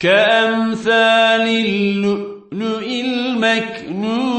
كأمثال اللؤلؤ المكنون